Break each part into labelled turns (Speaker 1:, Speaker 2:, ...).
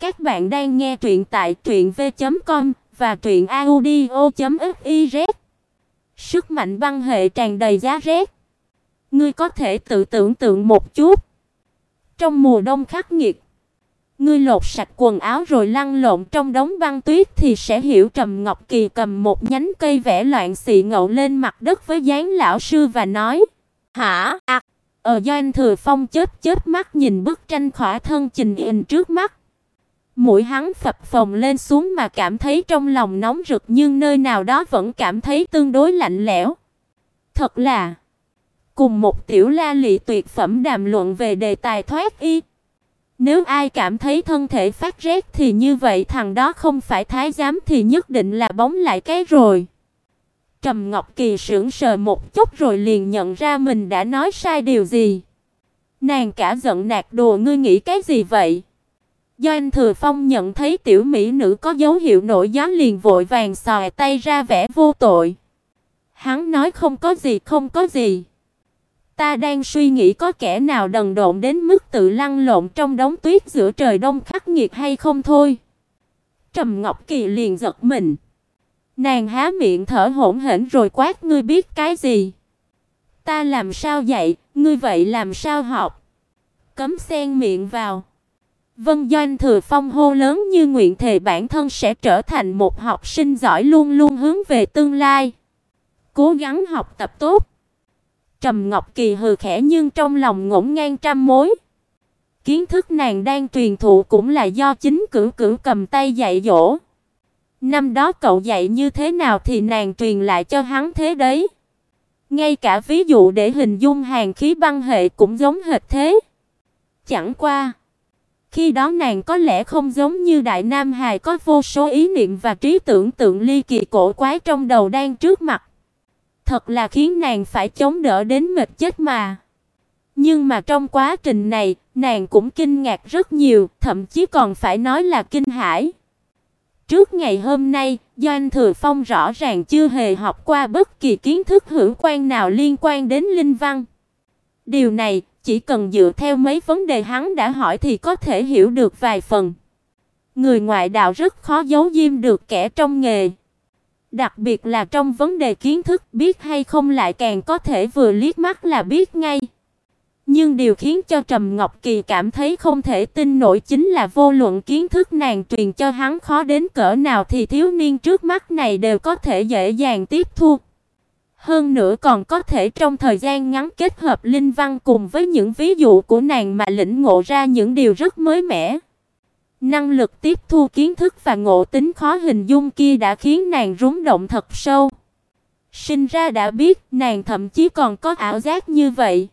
Speaker 1: Các bạn đang nghe truyện tại truyệnv.com và truyệnaudio.fiz. Sức mạnh băng hệ tràn đầy giá rét. Ngươi có thể tự tưởng tượng một chút. Trong mùa đông khắc nghiệt, ngươi lột sạch quần áo rồi lăn lộn trong đống băng tuyết thì sẽ hiểu Trầm Ngọc Kỳ cầm một nhánh cây vẽ loạn xị ngậu lên mặt đất với dáng lão sư và nói: "Hả?" À, ở Doanh Thừa Phong chớp chớp mắt nhìn bức tranh khỏa thân trình hình trước mắt. Mũi hắn phập phồng lên xuống mà cảm thấy trong lòng nóng rực nhưng nơi nào đó vẫn cảm thấy tương đối lạnh lẽo. Thật là, cùng một tiểu la lị tuyệt phẩm đàm luận về đề tài thoát y. Nếu ai cảm thấy thân thể phát rét thì như vậy thằng đó không phải thái giám thì nhất định là bóng lại cái rồi. Trầm Ngọc Kỳ sững sờ một chút rồi liền nhận ra mình đã nói sai điều gì. Nàng cả giận nạt đồ ngươi nghĩ cái gì vậy? Do anh Thừa Phong nhận thấy tiểu mỹ nữ có dấu hiệu nổi gió liền vội vàng xòe tay ra vẻ vô tội. Hắn nói không có gì, không có gì. Ta đang suy nghĩ có kẻ nào đần độn đến mức tự lăn lộn trong đống tuyết giữa trời đông khắc nghiệt hay không thôi. Trầm Ngọc Kỳ liền giật mình. Nàng há miệng thở hổn hển rồi quát ngươi biết cái gì? Ta làm sao dạy, ngươi vậy làm sao học? Cấm xen miệng vào. Vân Doanh Thừa Phong hô lớn như nguyện thề bản thân sẽ trở thành một học sinh giỏi luôn luôn hướng về tương lai. Cố gắng học tập tốt. Trầm Ngọc Kỳ hừ khẽ nhưng trong lòng ngổn ngang trăm mối. Kiến thức nàng đang truyền thụ cũng là do chính cửu cửu cầm tay dạy dỗ. Năm đó cậu dạy như thế nào thì nàng truyền lại cho hắn thế đấy. Ngay cả ví dụ để hình dung hàng khí băng hệ cũng giống hệt thế. Chẳng qua, khi đó nàng có lẽ không giống như Đại Nam Hài có vô số ý niệm và trí tưởng tượng ly kỳ cổ quái trong đầu đang trước mặt. Thật là khiến nàng phải chống đỡ đến mệt chết mà. Nhưng mà trong quá trình này, nàng cũng kinh ngạc rất nhiều, thậm chí còn phải nói là kinh hãi. Trước ngày hôm nay, Doanh Thừa Phong rõ ràng chưa hề học qua bất kỳ kiến thức hữu quan nào liên quan đến linh văn. Điều này, chỉ cần dựa theo mấy vấn đề hắn đã hỏi thì có thể hiểu được vài phần. Người ngoại đạo rất khó giấu diêm được kẻ trong nghề. Đặc biệt là trong vấn đề kiến thức, biết hay không lại càng có thể vừa liếc mắt là biết ngay. Nhưng điều khiến cho Trầm Ngọc Kỳ cảm thấy không thể tin nổi chính là vô luận kiến thức nàng truyền cho hắn khó đến cỡ nào thì thiếu niên trước mắt này đều có thể dễ dàng tiếp thu. Hơn nữa còn có thể trong thời gian ngắn kết hợp linh văn cùng với những ví dụ của nàng mà lĩnh ngộ ra những điều rất mới mẻ. Năng lực tiếp thu kiến thức và ngộ tính khó hình dung kia đã khiến nàng rung động thật sâu. Sinh ra đã biết, nàng thậm chí còn có ảo giác như vậy.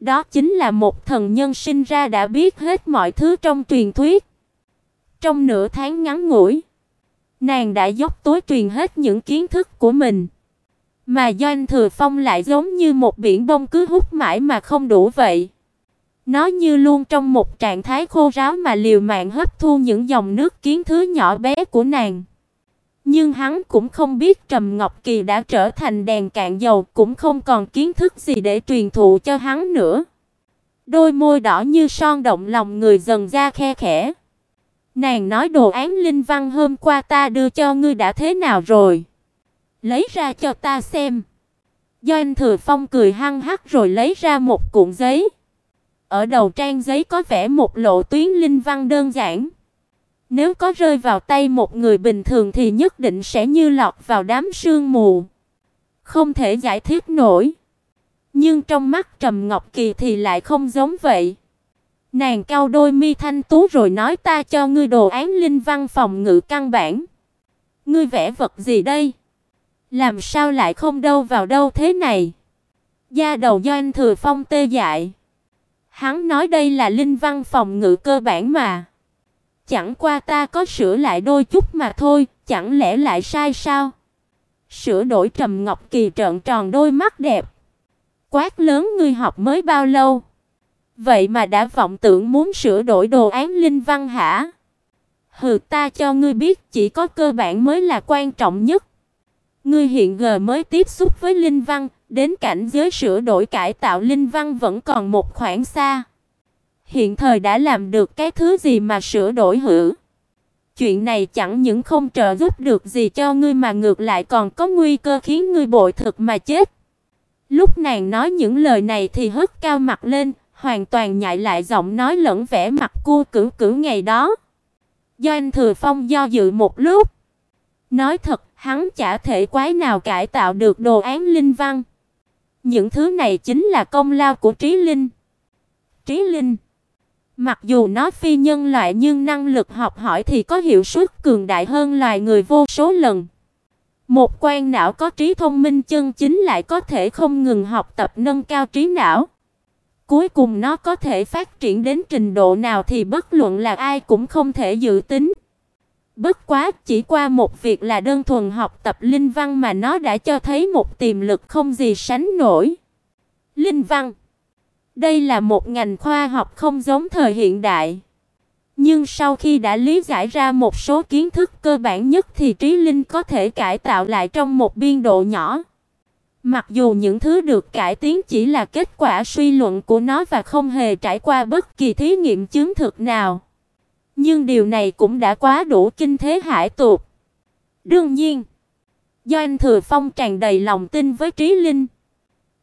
Speaker 1: Đó chính là một thần nhân sinh ra đã biết hết mọi thứ trong truyền thuyết. Trong nửa tháng ngắn ngủi, nàng đã dốc tối truyền hết những kiến thức của mình. Mà Doanh Thừa Phong lại giống như một biển bông cứ hút mãi mà không đủ vậy. Nó như luôn trong một trạng thái khô ráo mà liều mạng hấp thu những dòng nước kiến thứ nhỏ bé của nàng. Nhưng hắn cũng không biết Trầm Ngọc Kỳ đã trở thành đèn cạn dầu, cũng không còn kiến thức gì để truyền thụ cho hắn nữa. Đôi môi đỏ như son động lòng người dần ra khe khẽ. Nàng nói đồ án linh văn hôm qua ta đưa cho ngươi đã thế nào rồi? Lấy ra cho ta xem. Doanh Thừa Phong cười hăng hắc rồi lấy ra một cuộn giấy. Ở đầu trang giấy có vẽ một lộ tuyến linh văn đơn giản. Nếu có rơi vào tay một người bình thường thì nhất định sẽ như lọt vào đám sương mù. Không thể giải thích nổi. Nhưng trong mắt Trầm Ngọc Kỳ thì lại không giống vậy. Nàng cau đôi mi thanh tú rồi nói ta cho ngươi đồ án linh văn phòng ngự căn bản. Ngươi vẽ vật gì đây? Làm sao lại không đâu vào đâu thế này? Da đầu Doanh Thừa Phong tê dại. Hắn nói đây là linh văn phòng ngự cơ bản mà. Chẳng qua ta có sửa lại đôi chút mà thôi, chẳng lẽ lại sai sao? Sửa đổi Trầm Ngọc Kỳ trợn tròn đôi mắt đẹp. Quát lớn ngươi học mới bao lâu? Vậy mà đã vọng tưởng muốn sửa đổi đồ án linh văn hả? Hừ ta cho ngươi biết chỉ có cơ bản mới là quan trọng nhất. Ngươi hiện giờ mới tiếp xúc với linh văn, đến cảnh giới sửa đổi cải tạo linh văn vẫn còn một khoảng xa. hiện thời đã làm được cái thứ gì mà sửa đổi hử? Chuyện này chẳng những không trợ giúp được gì cho ngươi mà ngược lại còn có nguy cơ khiến ngươi bội thực mà chết. Lúc nàng nói những lời này thì hất cao mặt lên, hoàn toàn nhại lại giọng nói lẫn vẻ mặt cô cử cử ngày đó. Do anh Thừa Phong do dự một lúc, nói thật, hắn chả thể quái nào cải tạo được đồ án linh văn. Những thứ này chính là công lao của Trí Linh. Trí Linh Mặc dù nó phi nhân loại nhưng năng lực học hỏi thì có hiệu suất cường đại hơn loài người vô số lần. Một quan não có trí thông minh chân chính lại có thể không ngừng học tập nâng cao trí não. Cuối cùng nó có thể phát triển đến trình độ nào thì bất luận là ai cũng không thể dự tính. Bất quá, chỉ qua một việc là đơn thuần học tập linh văn mà nó đã cho thấy một tiềm lực không gì sánh nổi. Linh văn Đây là một ngành khoa học không giống thời hiện đại. Nhưng sau khi đã lý giải ra một số kiến thức cơ bản nhất thì trí linh có thể cải tạo lại trong một biên độ nhỏ. Mặc dù những thứ được cải tiến chỉ là kết quả suy luận của nó và không hề trải qua bất kỳ thí nghiệm chứng thực nào, nhưng điều này cũng đã quá đủ kinh thế hải tục. Đương nhiên, do anh Thừa Phong tràn đầy lòng tin với trí linh.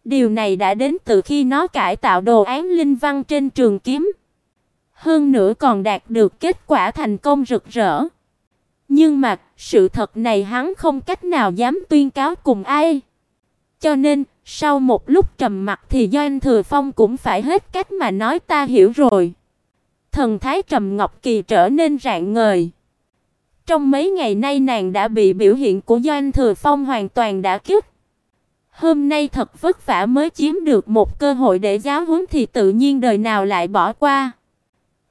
Speaker 1: Điều này đã đến từ khi nó cải tạo đồ án linh văn trên trường kiếm. Hơn nữa còn đạt được kết quả thành công rực rỡ. Nhưng mà, sự thật này hắn không cách nào dám tuyên cáo cùng ai. Cho nên, sau một lúc trầm mặc thì Doanh Thừa Phong cũng phải hết cách mà nói ta hiểu rồi. Thần thái Trầm Ngọc Kỳ trở nên rạng ngời. Trong mấy ngày nay nàng đã bị biểu hiện của Doanh Thừa Phong hoàn toàn đã kích. Hôm nay thật vất vả mới chiếm được một cơ hội để giáo huấn thì tự nhiên đời nào lại bỏ qua.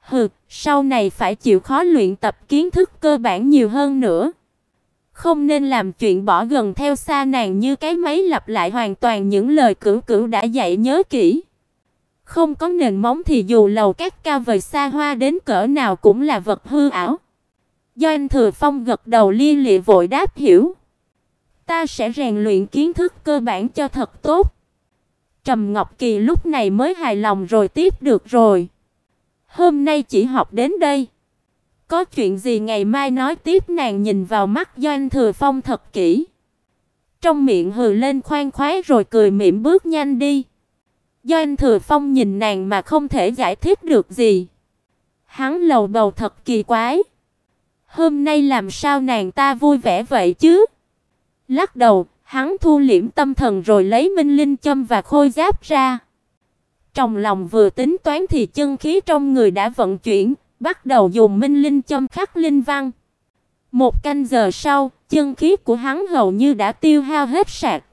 Speaker 1: Hừ, sau này phải chịu khó luyện tập kiến thức cơ bản nhiều hơn nữa. Không nên làm chuyện bỏ gần theo xa nàng như cái máy lặp lại hoàn toàn những lời cửu cửu đã dạy nhớ kỹ. Không có nền móng thì dù lầu các cao vời xa hoa đến cỡ nào cũng là vật hư ảo. Do anh Thừa Phong gật đầu li lịa vội đáp hiểu. Ta sẽ rèn luyện kiến thức cơ bản cho thật tốt. Trầm Ngọc Kỳ lúc này mới hài lòng rồi tiếp được rồi. Hôm nay chỉ học đến đây. Có chuyện gì ngày mai nói tiếp nàng nhìn vào mắt Doanh Thừa Phong thật kỹ. Trong miệng hừ lên khoan khoái rồi cười mỉm bước nhanh đi. Doanh Thừa Phong nhìn nàng mà không thể giải thích được gì. Hắn lầu bầu thật kỳ quái. Hôm nay làm sao nàng ta vui vẻ vậy chứ? Lắc đầu, hắn thu liễm tâm thần rồi lấy minh linh châm và khôi giáp ra. Trong lòng vừa tính toán thì chân khí trong người đã vận chuyển, bắt đầu dùng minh linh châm khắc linh văn. Một canh giờ sau, chân khí của hắn hầu như đã tiêu hao hết sạch.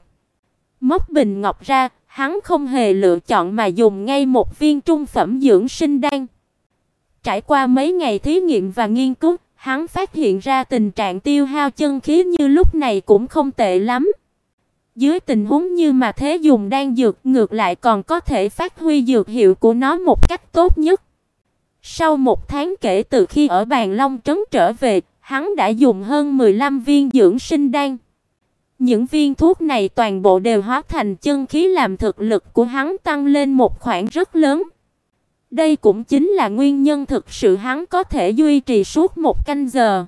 Speaker 1: Móc bình ngọc ra, hắn không hề lựa chọn mà dùng ngay một viên trung phẩm dưỡng sinh đan. Trải qua mấy ngày thí nghiệm và nghiên cứu, hắn phát hiện ra tình trạng tiêu hao chân khí như lúc này cũng không tệ lắm. Dưới tình huống như mà thế dùng đan dược, ngược lại còn có thể phát huy dược hiệu của nó một cách tốt nhất. Sau một tháng kể từ khi ở Bàn Long trấn trở về, hắn đã dùng hơn 15 viên dưỡng sinh đan. Những viên thuốc này toàn bộ đều hóa thành chân khí làm thực lực của hắn tăng lên một khoảng rất lớn. Đây cũng chính là nguyên nhân thực sự hắn có thể duy trì suốt một canh giờ.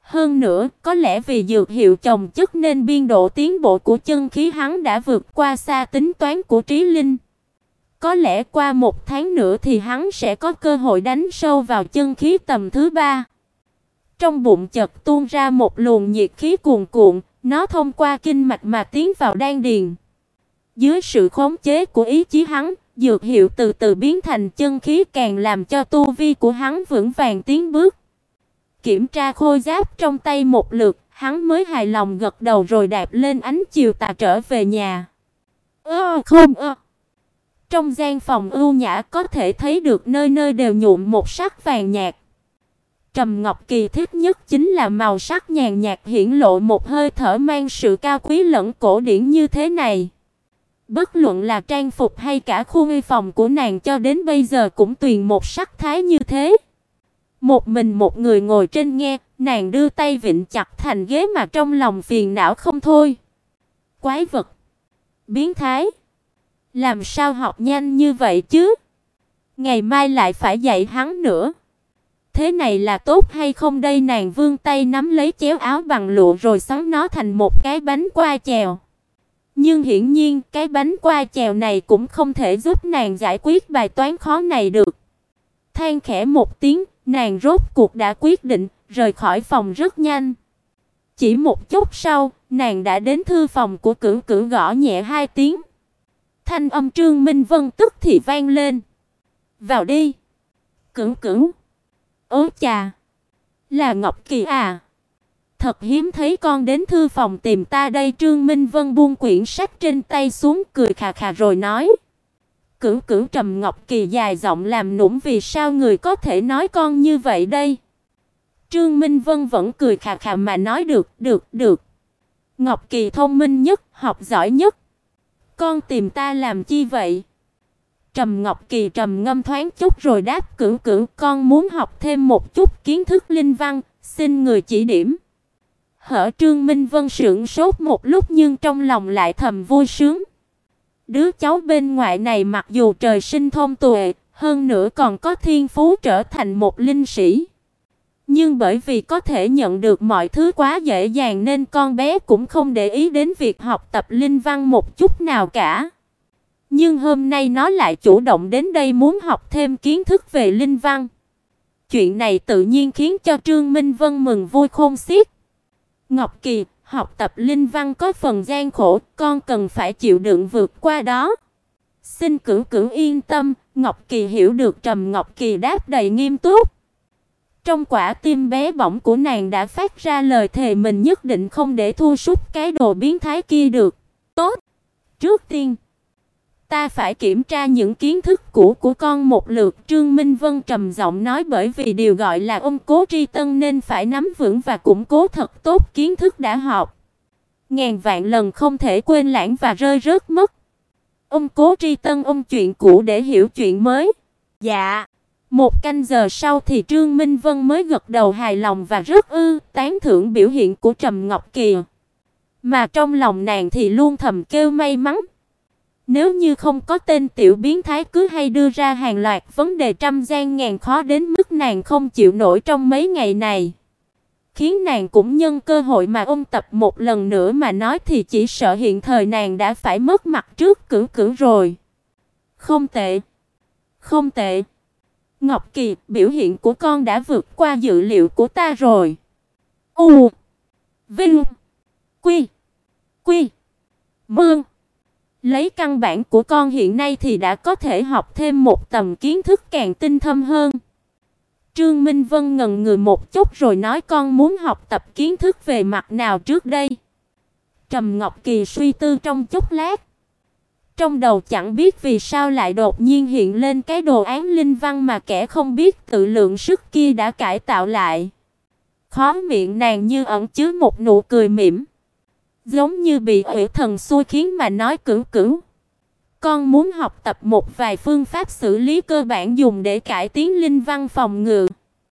Speaker 1: Hơn nữa, có lẽ vì dược hiệu chồng chất nên biên độ tiến bộ của chân khí hắn đã vượt qua xa tính toán của Trí Linh. Có lẽ qua một tháng nữa thì hắn sẽ có cơ hội đánh sâu vào chân khí tầm thứ ba. Trong bụng chợt tuôn ra một luồng nhiệt khí cuồn cuộn, nó thông qua kinh mạch mà tiến vào đan điền. Dưới sự khống chế của ý chí hắn, dược hiệu từ từ biến thành chân khí càng làm cho tu vi của hắn vững vàng tiến bước. Kiểm tra khôi giáp trong tay một lượt, hắn mới hài lòng gật đầu rồi đạp lên ánh chiều tà trở về nhà. Ơ không ơ. Trong gian phòng ưu nhã có thể thấy được nơi nơi đều nhuộm một sắc vàng nhạt. Trầm Ngọc Kỳ thích nhất chính là màu sắc nhàn nhạt hiển lộ một hơi thở mang sự cao quý lẫn cổ điển như thế này. Bất luận là trang phục hay cả khu nghi phòng của nàng cho đến bây giờ cũng tuyền một sắc thái như thế. Một mình một người ngồi trên nghe, nàng đưa tay vịn chặt thành ghế mà trong lòng phiền não không thôi. Quái vật, biến thái, làm sao học nhanh như vậy chứ? Ngày mai lại phải dạy hắn nữa. Thế này là tốt hay không đây nàng vươn tay nắm lấy chéo áo bằng lụa rồi xoắn nó thành một cái bánh qua chèo. Nhưng hiển nhiên cái bánh qua chèo này cũng không thể giúp nàng giải quyết bài toán khó này được. Than khẽ một tiếng, nàng rốt cuộc đã quyết định rời khỏi phòng rất nhanh. Chỉ một chút sau, nàng đã đến thư phòng của Cửu Cửu gõ nhẹ hai tiếng. Thanh âm Trương Minh Vân tức thì vang lên. "Vào đi." Cửu Cửu. "Ố chà, là Ngọc Kỳ à? Thật hiếm thấy con đến thư phòng tìm ta đây." Trương Minh Vân buông quyển sách trên tay xuống cười khà khà rồi nói. Cửu Cửu trầm Ngọc Kỳ dài giọng làm nũng vì sao người có thể nói con như vậy đây? Trương Minh Vân vẫn cười khà khà mà nói được, được, được. Ngọc Kỳ thông minh nhất, học giỏi nhất. Con tìm ta làm chi vậy? Trầm Ngọc Kỳ trầm ngâm thoáng chút rồi đáp cửu cửu, con muốn học thêm một chút kiến thức linh văn, xin người chỉ điểm. Hở Trương Minh Vân sững sốt một lúc nhưng trong lòng lại thầm vui sướng. Đứa cháu bên ngoại này mặc dù trời sinh thông tuệ, hơn nữa còn có thiên phú trở thành một linh sĩ. Nhưng bởi vì có thể nhận được mọi thứ quá dễ dàng nên con bé cũng không để ý đến việc học tập linh văn một chút nào cả. Nhưng hôm nay nó lại chủ động đến đây muốn học thêm kiến thức về linh văn. Chuyện này tự nhiên khiến cho Trương Minh Vân mừng vui khôn xiết. Ngọc Kỳ, học tập linh văn có phần gian khổ, con cần phải chịu đựng vượt qua đó. Xin cửu cửu yên tâm, Ngọc Kỳ hiểu được Trầm Ngọc Kỳ đáp đầy nghiêm túc. Trong quả tim bé bỏng của nàng đã phát ra lời thề mình nhất định không để thua sút cái đồ biến thái kia được. Tốt. Trước tiên, ta phải kiểm tra những kiến thức cũ của con một lượt, Trương Minh Vân trầm giọng nói bởi vì điều gọi là ông cố tri tân nên phải nắm vững và củng cố thật tốt kiến thức đã học. Ngàn vạn lần không thể quên lãng và rơi rớt mất. Ông cố tri tân ông chuyện cũ để hiểu chuyện mới. Dạ. Một canh giờ sau thì Trương Minh Vân mới gật đầu hài lòng và rất ư tán thưởng biểu hiện của Trầm Ngọc Kỳ. Mà trong lòng nàng thì luôn thầm kêu may mắn. Nếu như không có tên tiểu biến thái cứ hay đưa ra hàng loạt vấn đề trăm gian ngàn khó đến mức nàng không chịu nổi trong mấy ngày này. Khiến nàng cũng nhân cơ hội mà ôn tập một lần nữa mà nói thì chỉ sợ hiện thời nàng đã phải mất mặt trước cử cử rồi. Không tệ. Không tệ. Ngọc Kỳ, biểu hiện của con đã vượt qua dự liệu của ta rồi. U Vinh Quy Quy Mương Lấy căn bản của con hiện nay thì đã có thể học thêm một tầm kiến thức càng tinh thâm hơn. Trương Minh Vân ngần người một chút rồi nói con muốn học tập kiến thức về mặt nào trước đây. Trầm Ngọc Kỳ suy tư trong chốc lát. Trong đầu chẳng biết vì sao lại đột nhiên hiện lên cái đồ án linh văn mà kẻ không biết tự lượng sức kia đã cải tạo lại. Khóe miệng nàng như ẩn chứa một nụ cười mỉm, giống như bị quỷ thần xui khiến mà nói cửu cửu. Con muốn học tập một vài phương pháp xử lý cơ bản dùng để cải tiến linh văn phòng ngự.